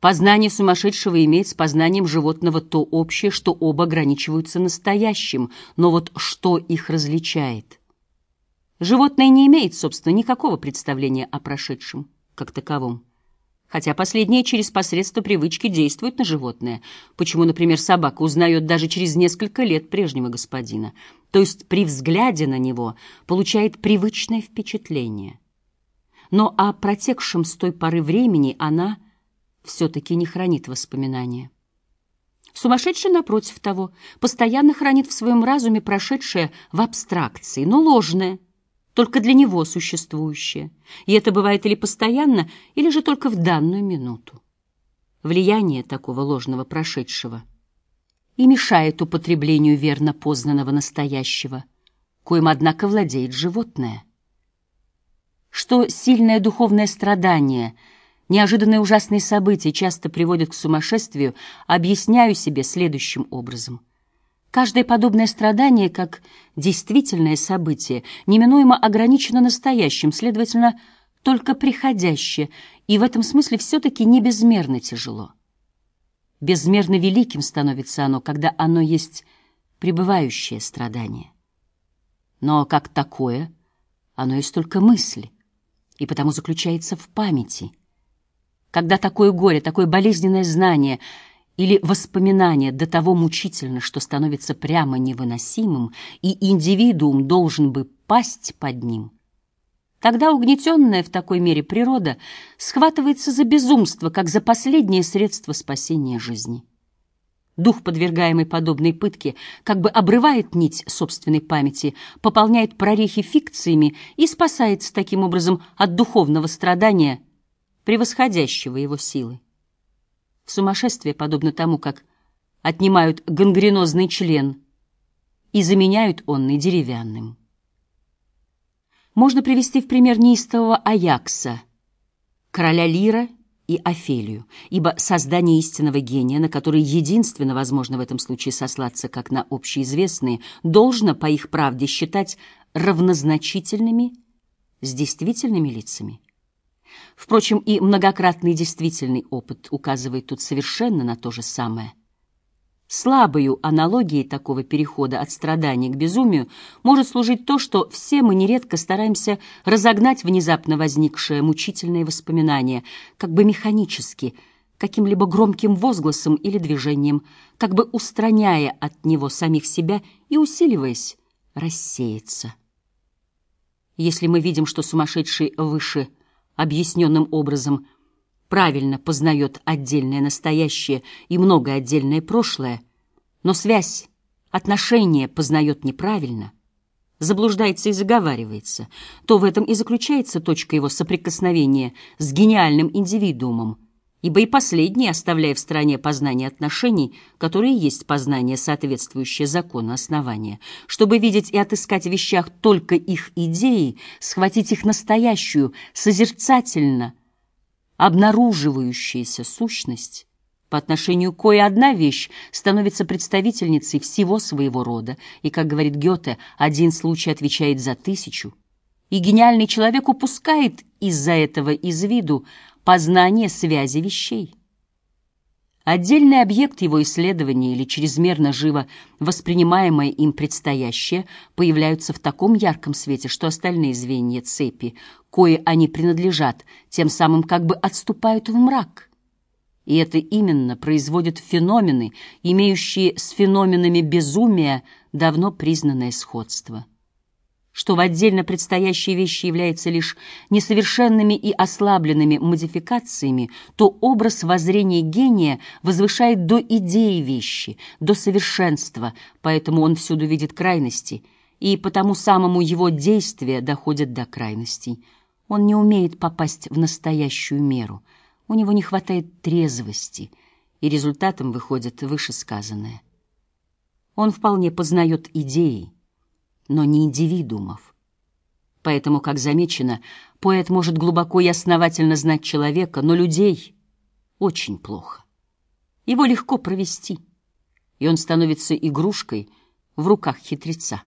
Познание сумасшедшего имеет с познанием животного то общее, что оба ограничиваются настоящим, но вот что их различает? Животное не имеет, собственно, никакого представления о прошедшем, как таковом. Хотя последнее через посредство привычки действует на животное. Почему, например, собака узнает даже через несколько лет прежнего господина, то есть при взгляде на него получает привычное впечатление. Но о протекшем с той поры времени она – все-таки не хранит воспоминания. Сумасшедший, напротив того, постоянно хранит в своем разуме прошедшее в абстракции, но ложное, только для него существующее. И это бывает или постоянно, или же только в данную минуту. Влияние такого ложного прошедшего и мешает употреблению верно познанного настоящего, коим, однако, владеет животное. Что сильное духовное страдание — Неожиданные ужасные события часто приводят к сумасшествию, объясняю себе следующим образом. Каждое подобное страдание, как действительное событие, неминуемо ограничено настоящим, следовательно, только приходящее, и в этом смысле все-таки не безмерно тяжело. Безмерно великим становится оно, когда оно есть пребывающее страдание. Но как такое, оно есть только мысль, и потому заключается в памяти — когда такое горе, такое болезненное знание или воспоминание до того мучительно, что становится прямо невыносимым, и индивидуум должен бы пасть под ним, тогда угнетенная в такой мере природа схватывается за безумство, как за последнее средство спасения жизни. Дух, подвергаемый подобной пытке, как бы обрывает нить собственной памяти, пополняет прорехи фикциями и спасается таким образом от духовного страдания – превосходящего его силы. В сумасшествии, подобно тому, как отнимают гангренозный член и заменяют онный деревянным. Можно привести в пример неистового Аякса, короля Лира и Офелию, ибо создание истинного гения, на который единственно возможно в этом случае сослаться как на общеизвестные, должно по их правде считать равнозначительными с действительными лицами. Впрочем, и многократный действительный опыт указывает тут совершенно на то же самое. Слабою аналогией такого перехода от страдания к безумию может служить то, что все мы нередко стараемся разогнать внезапно возникшее мучительное воспоминание, как бы механически, каким-либо громким возгласом или движением, как бы устраняя от него самих себя и, усиливаясь, рассеяться. Если мы видим, что сумасшедший выше – объясненным образом правильно познает отдельное настоящее и многое отдельное прошлое, но связь, отношения познает неправильно, заблуждается и заговаривается, то в этом и заключается точка его соприкосновения с гениальным индивидуумом, ибо и последний, оставляя в стороне познание отношений, которые есть познание, соответствующее закону основания, чтобы видеть и отыскать в вещах только их идеи, схватить их настоящую, созерцательно обнаруживающуюся сущность, по отношению кое одна вещь становится представительницей всего своего рода, и, как говорит Гёте, один случай отвечает за тысячу, и гениальный человек упускает из-за этого из виду познание связи вещей. Отдельный объект его исследования или чрезмерно живо воспринимаемое им предстоящее появляются в таком ярком свете, что остальные звенья цепи, кое они принадлежат, тем самым как бы отступают в мрак. И это именно производит феномены, имеющие с феноменами безумия давно признанное сходство что в отдельно предстоящие вещи являются лишь несовершенными и ослабленными модификациями, то образ воззрения гения возвышает до идеи вещи, до совершенства, поэтому он всюду видит крайности, и потому самому его действия доходят до крайностей. Он не умеет попасть в настоящую меру, у него не хватает трезвости, и результатом выходит вышесказанное. Он вполне познает идеи, но не индивидуумов. Поэтому, как замечено, поэт может глубоко и основательно знать человека, но людей очень плохо. Его легко провести, и он становится игрушкой в руках хитреца.